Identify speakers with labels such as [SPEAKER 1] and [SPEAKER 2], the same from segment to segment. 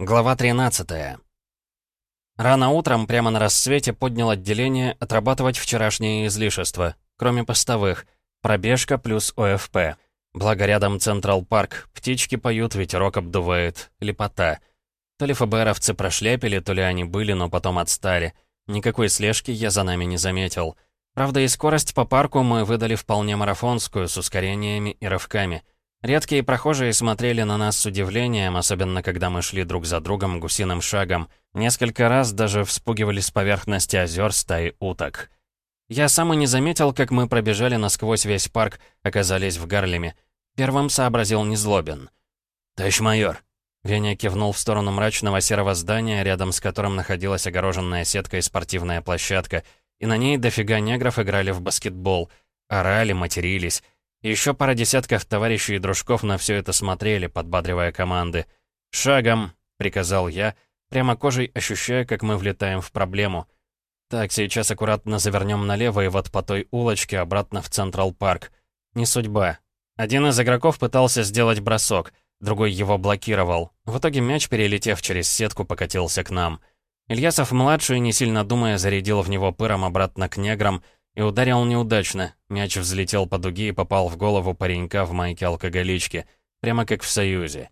[SPEAKER 1] Глава 13 Рано утром, прямо на рассвете, поднял отделение отрабатывать вчерашнее излишества, кроме постовых, пробежка плюс ОФП. Благо рядом Централ Парк, птички поют, ветерок обдувает, лепота. То ли ФБРовцы прошляпили, то ли они были, но потом отстали. Никакой слежки я за нами не заметил. Правда, и скорость по парку мы выдали вполне марафонскую, с ускорениями и рывками — Редкие прохожие смотрели на нас с удивлением, особенно когда мы шли друг за другом гусиным шагом. Несколько раз даже вспугивали с поверхности озер стаи уток. Я сам и не заметил, как мы пробежали насквозь весь парк, оказались в Гарлеме. Первым сообразил Незлобин. «Товарищ майор!» Веня кивнул в сторону мрачного серого здания, рядом с которым находилась огороженная сетка и спортивная площадка, и на ней дофига негров играли в баскетбол, орали, матерились. Еще пара десятков товарищей и дружков на все это смотрели, подбадривая команды. «Шагом!» — приказал я, прямо кожей ощущая, как мы влетаем в проблему. «Так, сейчас аккуратно завернем налево и вот по той улочке обратно в Централ Парк. Не судьба. Один из игроков пытался сделать бросок, другой его блокировал. В итоге мяч, перелетев через сетку, покатился к нам. Ильясов-младший, не сильно думая, зарядил в него пыром обратно к неграм — и ударил неудачно. Мяч взлетел по дуге и попал в голову паренька в майке алкоголички. Прямо как в Союзе.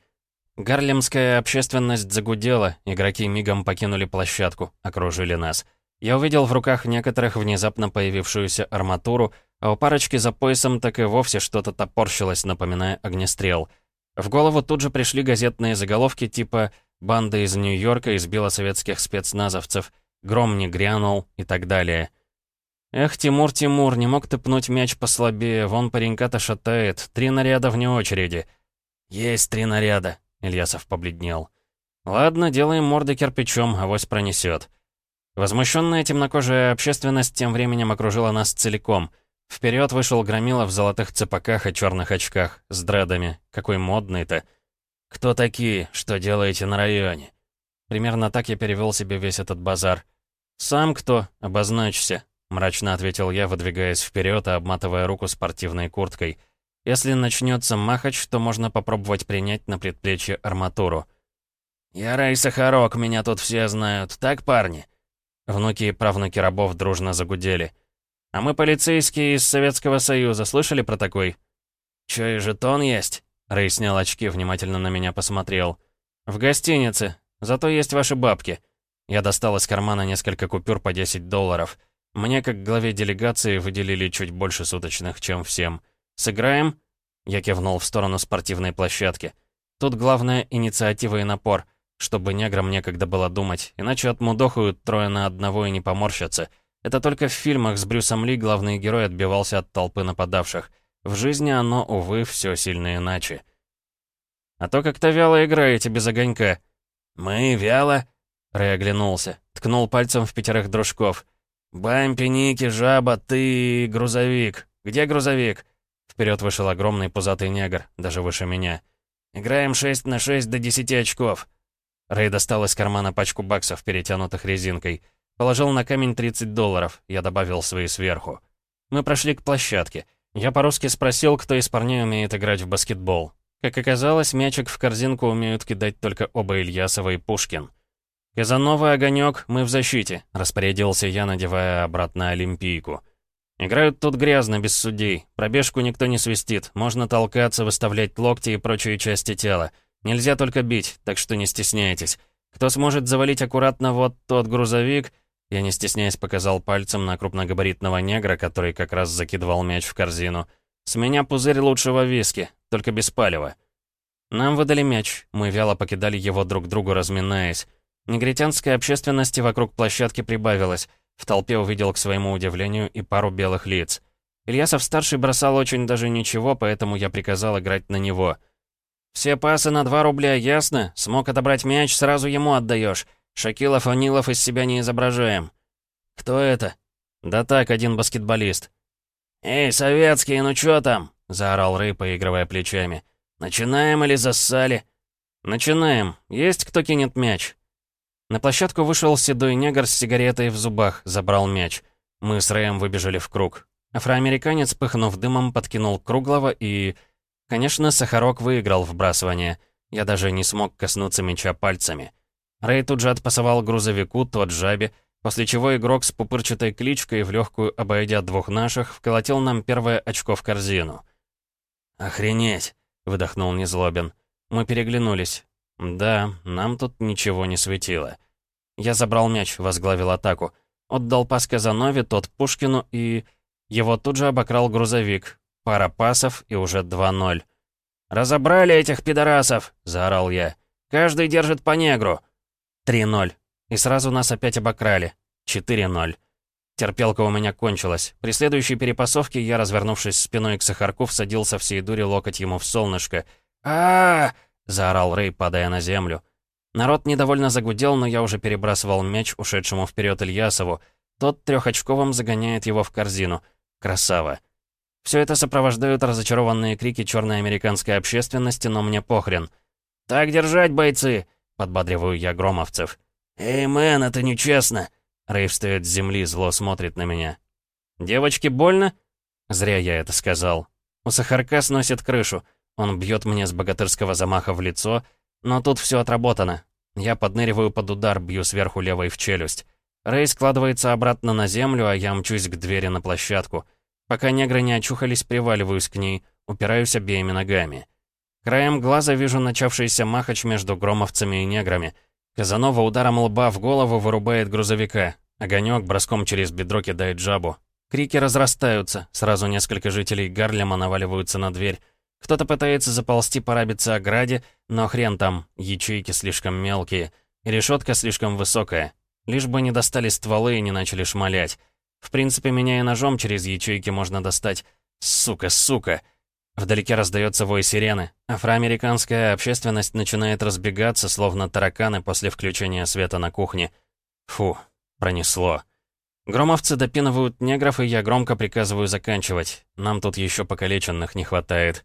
[SPEAKER 1] Гарлемская общественность загудела, игроки мигом покинули площадку, окружили нас. Я увидел в руках некоторых внезапно появившуюся арматуру, а у парочки за поясом так и вовсе что-то топорщилось, напоминая огнестрел. В голову тут же пришли газетные заголовки типа «Банда из Нью-Йорка избила советских спецназовцев», «Гром не грянул» и так далее. «Эх, Тимур, Тимур, не мог ты пнуть мяч послабее, вон паренька-то шатает, три наряда вне очереди». «Есть три наряда», — Ильясов побледнел. «Ладно, делаем морды кирпичом, авось пронесет». Возмущенная темнокожая общественность тем временем окружила нас целиком. Вперед вышел Громила в золотых цепаках и черных очках, с дредами. Какой модный-то. «Кто такие? Что делаете на районе?» Примерно так я перевел себе весь этот базар. «Сам кто? Обозначься. — мрачно ответил я, выдвигаясь вперед и обматывая руку спортивной курткой. «Если начнется махач, то можно попробовать принять на предплечье арматуру». «Я Рай Сахарок, меня тут все знают. Так, парни?» Внуки и правнуки рабов дружно загудели. «А мы полицейские из Советского Союза. Слышали про такой?» «Чё, и жетон есть?» Рэй снял очки, внимательно на меня посмотрел. «В гостинице. Зато есть ваши бабки». Я достал из кармана несколько купюр по 10 долларов. Мне, как главе делегации, выделили чуть больше суточных, чем всем. «Сыграем?» Я кивнул в сторону спортивной площадки. Тут главное — инициатива и напор, чтобы неграм некогда было думать, иначе отмудохают трое на одного и не поморщатся. Это только в фильмах с Брюсом Ли главный герой отбивался от толпы нападавших. В жизни оно, увы, все сильно иначе. «А то как-то вяло играете без огонька». «Мы вяло?» Рэй оглянулся, ткнул пальцем в пятерых дружков — «Бампи, Ники, жаба, ты... грузовик. Где грузовик?» Вперед вышел огромный пузатый негр, даже выше меня. «Играем 6 на 6 до 10 очков». Рэй достал из кармана пачку баксов, перетянутых резинкой. Положил на камень 30 долларов, я добавил свои сверху. Мы прошли к площадке. Я по-русски спросил, кто из парней умеет играть в баскетбол. Как оказалось, мячик в корзинку умеют кидать только оба Ильясова и Пушкин. «Казанова, огонек, мы в защите», — распорядился я, надевая обратно Олимпийку. «Играют тут грязно, без судей. Пробежку никто не свистит. Можно толкаться, выставлять локти и прочие части тела. Нельзя только бить, так что не стесняйтесь. Кто сможет завалить аккуратно вот тот грузовик...» Я не стесняясь показал пальцем на крупногабаритного негра, который как раз закидывал мяч в корзину. «С меня пузырь лучшего виски, только без палева». Нам выдали мяч, мы вяло покидали его друг другу, разминаясь. Негритянской общественности вокруг площадки прибавилось. В толпе увидел, к своему удивлению, и пару белых лиц. Ильясов-старший бросал очень даже ничего, поэтому я приказал играть на него. «Все пасы на 2 рубля, ясно? Смог отобрать мяч, сразу ему отдаешь. Шакилов, Анилов из себя не изображаем». «Кто это?» «Да так, один баскетболист». «Эй, советские, ну чё там?» — заорал Рэй, поигрывая плечами. «Начинаем или зассали?» «Начинаем. Есть кто кинет мяч?» На площадку вышел седой негр с сигаретой в зубах, забрал мяч. Мы с Рэем выбежали в круг. Афроамериканец, пыхнув дымом, подкинул круглого и... Конечно, Сахарок выиграл вбрасывание. Я даже не смог коснуться мяча пальцами. Рэй тут же отпасовал грузовику, тот жабе, после чего игрок с пупырчатой кличкой, в легкую обойдя двух наших, вколотил нам первое очко в корзину. «Охренеть!» — выдохнул Незлобин. Мы переглянулись. Да, нам тут ничего не светило. Я забрал мяч, возглавил атаку. Отдал пас Казанове, тот Пушкину и... Его тут же обокрал грузовик. Пара пасов и уже 2-0. «Разобрали этих пидорасов!» — заорал я. «Каждый держит по негру!» 3-0. И сразу нас опять обокрали. 4-0. Терпелка у меня кончилась. При следующей перепасовке я, развернувшись спиной к Сахарку, всадил со всей дури локоть ему в солнышко. а, -а, -а заорал Рэй, падая на землю. Народ недовольно загудел, но я уже перебрасывал мяч ушедшему вперед Ильясову. Тот трехочковым загоняет его в корзину. Красава. Все это сопровождают разочарованные крики черной американской общественности, но мне похрен. «Так держать, бойцы!» — подбадриваю я громовцев. «Эй, мэн, это нечестно!» Рэй встает с земли, зло смотрит на меня. «Девочке больно?» Зря я это сказал. У Сахарка сносит крышу. Он бьет мне с богатырского замаха в лицо, но тут все отработано. Я подныриваю под удар, бью сверху левой в челюсть. Рэй складывается обратно на землю, а я мчусь к двери на площадку. Пока негры не очухались, приваливаюсь к ней, упираюсь обеими ногами. Краем глаза вижу начавшийся махач между громовцами и неграми — Казанова ударом лба в голову вырубает грузовика. Огонек броском через бедро кидает жабу. Крики разрастаются. Сразу несколько жителей Гарлема наваливаются на дверь. Кто-то пытается заползти по рабице ограде, но хрен там, ячейки слишком мелкие. Решетка слишком высокая. Лишь бы не достали стволы и не начали шмалять. В принципе, меня и ножом через ячейки можно достать. Сука, сука. Вдалеке раздается вой сирены. Афроамериканская общественность начинает разбегаться, словно тараканы после включения света на кухне. Фу, пронесло. Громовцы допинывают негров, и я громко приказываю заканчивать. Нам тут еще покалеченных не хватает.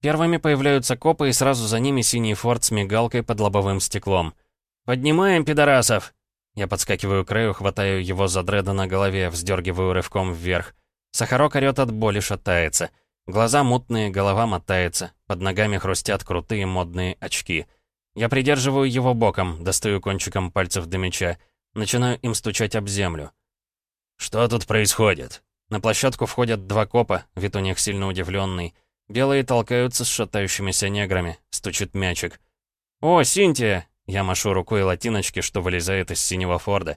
[SPEAKER 1] Первыми появляются копы, и сразу за ними синий форт с мигалкой под лобовым стеклом. «Поднимаем, пидорасов!» Я подскакиваю к краю, хватаю его за дреда на голове, вздергиваю рывком вверх. Сахарок орёт от боли, шатается. Глаза мутные, голова мотается, под ногами хрустят крутые модные очки. Я придерживаю его боком, достаю кончиком пальцев до меча, начинаю им стучать об землю. «Что тут происходит?» На площадку входят два копа, вид у них сильно удивленный. Белые толкаются с шатающимися неграми, стучит мячик. «О, Синтия!» Я машу рукой латиночки, что вылезает из синего Форда.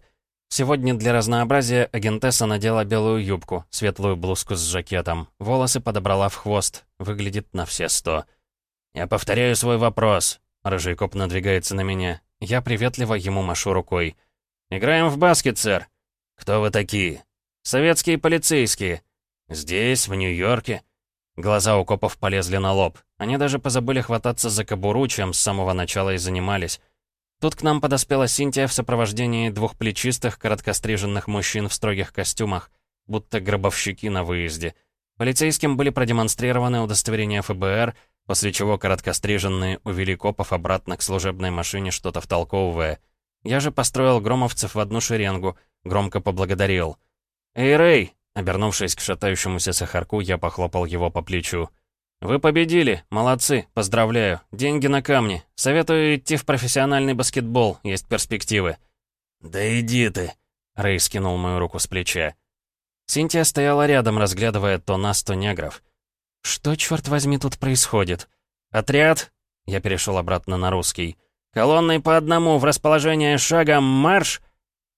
[SPEAKER 1] Сегодня для разнообразия агентесса надела белую юбку, светлую блузку с жакетом, волосы подобрала в хвост, выглядит на все сто. «Я повторяю свой вопрос», — рыжий коп надвигается на меня. Я приветливо ему машу рукой. «Играем в баскет, сэр». «Кто вы такие?» «Советские полицейские». «Здесь, в Нью-Йорке?» Глаза у копов полезли на лоб. Они даже позабыли хвататься за кобуру, чем с самого начала и занимались. Тут к нам подоспела Синтия в сопровождении двух плечистых, короткостриженных мужчин в строгих костюмах, будто гробовщики на выезде. Полицейским были продемонстрированы удостоверения ФБР, после чего короткостриженные увели копов обратно к служебной машине, что-то втолковывая. Я же построил громовцев в одну шеренгу, громко поблагодарил. «Эй, Рэй!» Обернувшись к шатающемуся сахарку, я похлопал его по плечу. «Вы победили! Молодцы! Поздравляю! Деньги на камне! Советую идти в профессиональный баскетбол, есть перспективы!» «Да иди ты!» Рэй скинул мою руку с плеча. Синтия стояла рядом, разглядывая то нас, то негров. «Что, черт возьми, тут происходит?» «Отряд!» Я перешел обратно на русский. «Колонной по одному, в расположение шагом, марш!»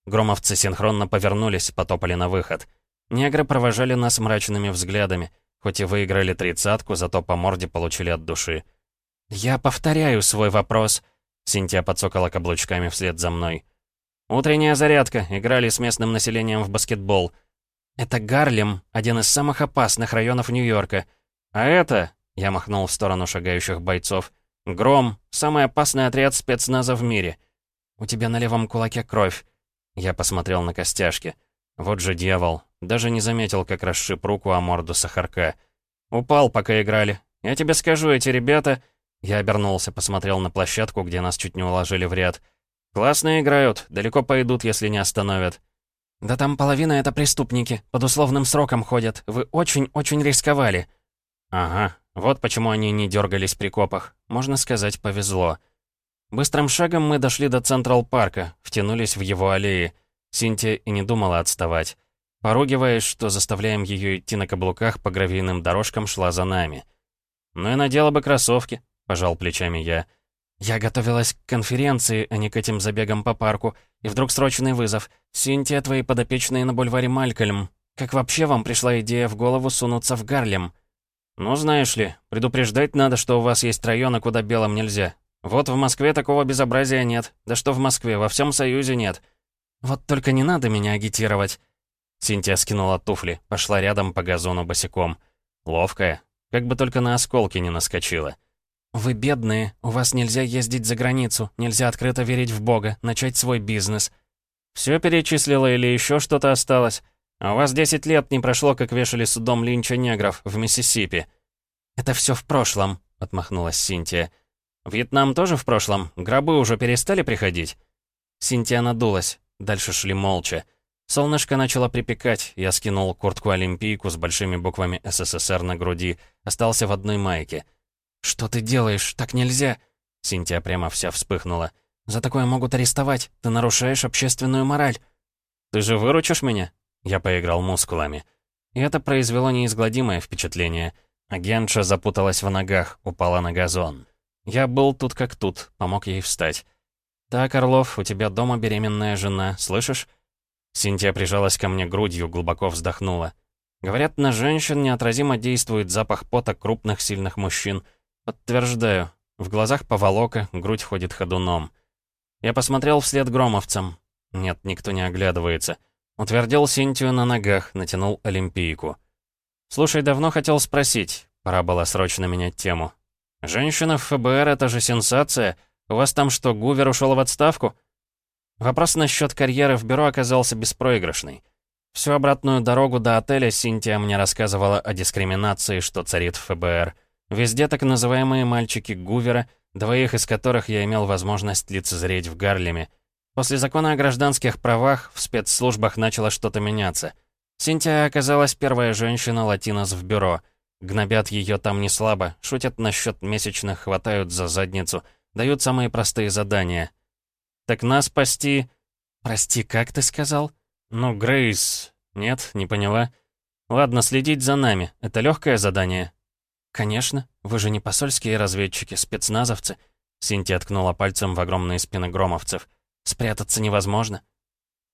[SPEAKER 1] Громовцы синхронно повернулись, потопали на выход. Негры провожали нас мрачными взглядами — Хоть и выиграли тридцатку, зато по морде получили от души. «Я повторяю свой вопрос», — Синтия подсокала каблучками вслед за мной. «Утренняя зарядка. Играли с местным населением в баскетбол. Это Гарлем, один из самых опасных районов Нью-Йорка. А это...» — я махнул в сторону шагающих бойцов. «Гром. Самый опасный отряд спецназа в мире. У тебя на левом кулаке кровь». Я посмотрел на костяшки. Вот же дьявол. Даже не заметил, как расшиб руку о морду Сахарка. «Упал, пока играли. Я тебе скажу, эти ребята...» Я обернулся, посмотрел на площадку, где нас чуть не уложили в ряд. «Классно играют, далеко пойдут, если не остановят». «Да там половина — это преступники, под условным сроком ходят. Вы очень-очень рисковали». «Ага, вот почему они не дергались при копах. Можно сказать, повезло». Быстрым шагом мы дошли до Централ-парка, втянулись в его аллеи. Синтия и не думала отставать. Поругиваясь, что заставляем ее идти на каблуках по гравийным дорожкам, шла за нами. «Ну и надела бы кроссовки», — пожал плечами я. «Я готовилась к конференции, а не к этим забегам по парку. И вдруг срочный вызов. Синтия, твои подопечные на бульваре Малькольм. Как вообще вам пришла идея в голову сунуться в Гарлем?» «Ну, знаешь ли, предупреждать надо, что у вас есть районы, куда белым нельзя. Вот в Москве такого безобразия нет. Да что в Москве, во всем Союзе нет. Вот только не надо меня агитировать». Синтия скинула туфли, пошла рядом по газону босиком. Ловкая, как бы только на осколки не наскочила. «Вы бедные, у вас нельзя ездить за границу, нельзя открыто верить в Бога, начать свой бизнес». «Все перечислила или еще что-то осталось?» А у вас 10 лет не прошло, как вешали судом линча негров в Миссисипи». «Это все в прошлом», — отмахнулась Синтия. «Вьетнам тоже в прошлом? Гробы уже перестали приходить?» Синтия надулась. Дальше шли молча. Солнышко начало припекать, я скинул куртку-олимпийку с большими буквами «СССР» на груди, остался в одной майке. «Что ты делаешь? Так нельзя!» Синтия прямо вся вспыхнула. «За такое могут арестовать. Ты нарушаешь общественную мораль». «Ты же выручишь меня?» Я поиграл мускулами. И это произвело неизгладимое впечатление. Агентша запуталась в ногах, упала на газон. Я был тут как тут, помог ей встать. «Так, Орлов, у тебя дома беременная жена, слышишь?» Синтия прижалась ко мне грудью, глубоко вздохнула. Говорят, на женщин неотразимо действует запах пота крупных сильных мужчин. Подтверждаю. В глазах поволока, грудь ходит ходуном. Я посмотрел вслед громовцам. Нет, никто не оглядывается. Утвердил Синтию на ногах, натянул олимпийку. «Слушай, давно хотел спросить. Пора было срочно менять тему. Женщина в ФБР — это же сенсация. У вас там что, Гувер ушел в отставку?» Вопрос насчет карьеры в бюро оказался беспроигрышный. Всю обратную дорогу до отеля Синтия мне рассказывала о дискриминации, что царит в ФБР. Везде так называемые мальчики Гувера, двоих из которых я имел возможность лицезреть в Гарлеме — После закона о гражданских правах в спецслужбах начало что-то меняться. Синтия оказалась первая женщина-латинос в бюро. Гнобят ее там не слабо, шутят насчет месячных, хватают за задницу, дают самые простые задания. «Так нас спасти...» «Прости, как ты сказал?» «Ну, Грейс...» «Нет, не поняла». «Ладно, следить за нами. Это легкое задание?» «Конечно. Вы же не посольские разведчики, спецназовцы». Синтия ткнула пальцем в огромные спины громовцев. Спрятаться невозможно.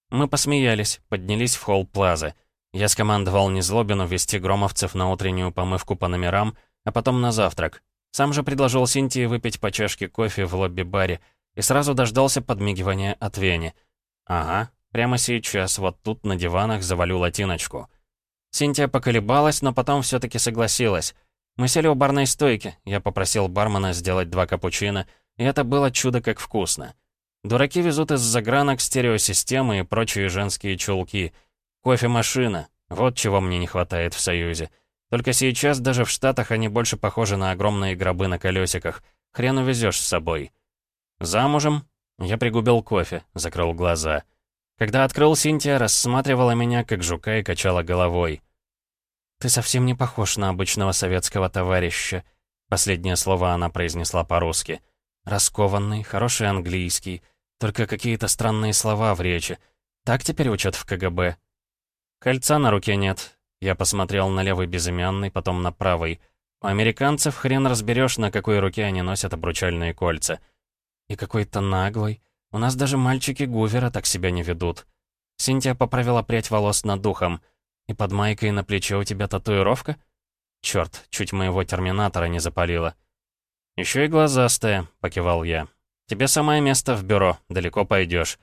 [SPEAKER 1] Мы посмеялись, поднялись в холл Плазы. Я скомандовал Незлобину вести громовцев на утреннюю помывку по номерам, а потом на завтрак. Сам же предложил Синтии выпить по чашке кофе в лобби-баре и сразу дождался подмигивания от Вени. «Ага, прямо сейчас, вот тут на диванах завалю латиночку». Синтия поколебалась, но потом все таки согласилась. Мы сели у барной стойки, я попросил бармена сделать два капучино, и это было чудо как вкусно. Дураки везут из загранок стереосистемы и прочие женские чулки. Кофемашина. Вот чего мне не хватает в Союзе. Только сейчас даже в Штатах они больше похожи на огромные гробы на колесиках. Хрен увезешь с собой. Замужем? Я пригубил кофе, закрыл глаза. Когда открыл, Синтия рассматривала меня, как жука, и качала головой. «Ты совсем не похож на обычного советского товарища», Последнее слово она произнесла по-русски. «Раскованный, хороший английский, только какие-то странные слова в речи. Так теперь учат в КГБ. Кольца на руке нет. Я посмотрел на левый безымянный, потом на правый. У американцев хрен разберешь, на какой руке они носят обручальные кольца. И какой-то наглый. У нас даже мальчики Гувера так себя не ведут. Синтия поправила прядь волос над духом. И под майкой на плече у тебя татуировка? Черт, чуть моего терминатора не запалило. Еще и глазастая, покивал я. Тебе самое место в бюро, далеко пойдешь.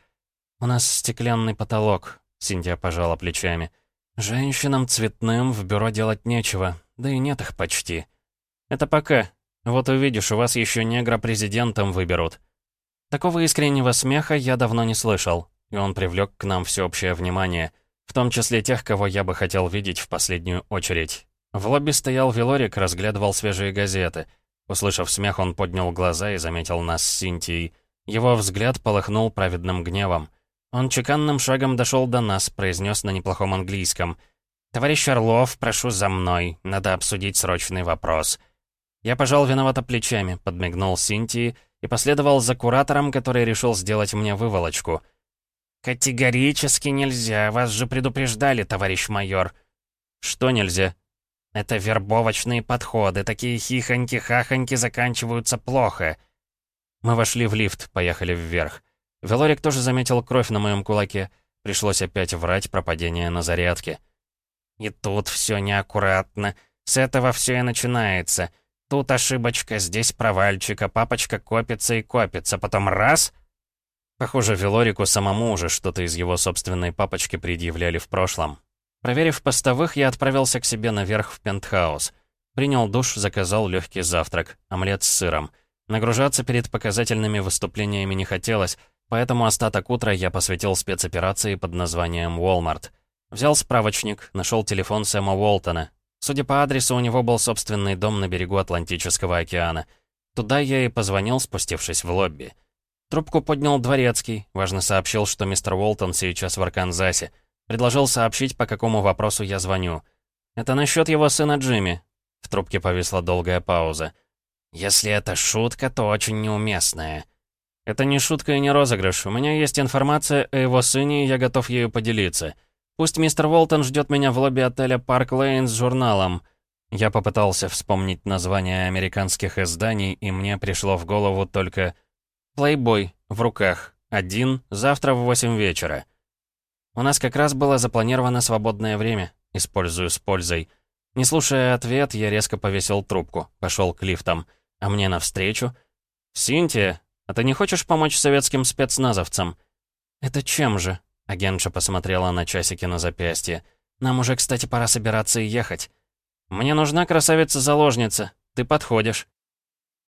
[SPEAKER 1] «У нас стеклянный потолок», — Синтия пожала плечами. «Женщинам цветным в бюро делать нечего, да и нет их почти». «Это пока. Вот увидишь, у вас еще негра президентом выберут». Такого искреннего смеха я давно не слышал, и он привлек к нам всеобщее внимание, в том числе тех, кого я бы хотел видеть в последнюю очередь. В лобби стоял Велорик, разглядывал свежие газеты — Услышав смех, он поднял глаза и заметил нас с Синтией. Его взгляд полыхнул праведным гневом. Он чеканным шагом дошел до нас, произнес на неплохом английском. «Товарищ Орлов, прошу за мной. Надо обсудить срочный вопрос». Я пожал виновато плечами, подмигнул Синтии и последовал за куратором, который решил сделать мне выволочку.
[SPEAKER 2] «Категорически нельзя, вас же предупреждали, товарищ майор».
[SPEAKER 1] «Что нельзя?»
[SPEAKER 2] «Это вербовочные подходы, такие хихоньки-хахоньки заканчиваются плохо».
[SPEAKER 1] Мы вошли в лифт, поехали вверх. Велорик тоже заметил кровь на моем кулаке. Пришлось опять врать про падение на зарядке.
[SPEAKER 2] «И тут все неаккуратно. С этого все и начинается. Тут ошибочка, здесь провальчик, а папочка копится и копится, потом раз...»
[SPEAKER 1] Похоже, Велорику самому уже что-то из его собственной папочки предъявляли в прошлом. Проверив постовых, я отправился к себе наверх в пентхаус. Принял душ, заказал легкий завтрак, омлет с сыром. Нагружаться перед показательными выступлениями не хотелось, поэтому остаток утра я посвятил спецоперации под названием «Уолмарт». Взял справочник, нашел телефон Сэма Уолтона. Судя по адресу, у него был собственный дом на берегу Атлантического океана. Туда я и позвонил, спустившись в лобби. Трубку поднял Дворецкий, важно сообщил, что мистер Уолтон сейчас в Арканзасе. Предложил сообщить, по какому вопросу я звоню. «Это насчет его сына Джимми». В трубке повисла долгая пауза.
[SPEAKER 2] «Если это шутка, то очень неуместная».
[SPEAKER 1] «Это не шутка и не розыгрыш. У меня есть информация о его сыне, и я готов ею поделиться. Пусть мистер Уолтон ждет меня в лобби отеля Парк Лейн с журналом». Я попытался вспомнить название американских изданий, и мне пришло в голову только Плейбой, в руках. Один, завтра в восемь вечера. У нас как раз было запланировано свободное время. Использую с пользой. Не слушая ответ, я резко повесил трубку, пошел к лифтам. А мне навстречу. «Синтия, а ты не хочешь помочь советским спецназовцам?» «Это чем же?» Агентша посмотрела на часики на запястье. «Нам уже, кстати, пора собираться и ехать». «Мне нужна красавица-заложница. Ты подходишь».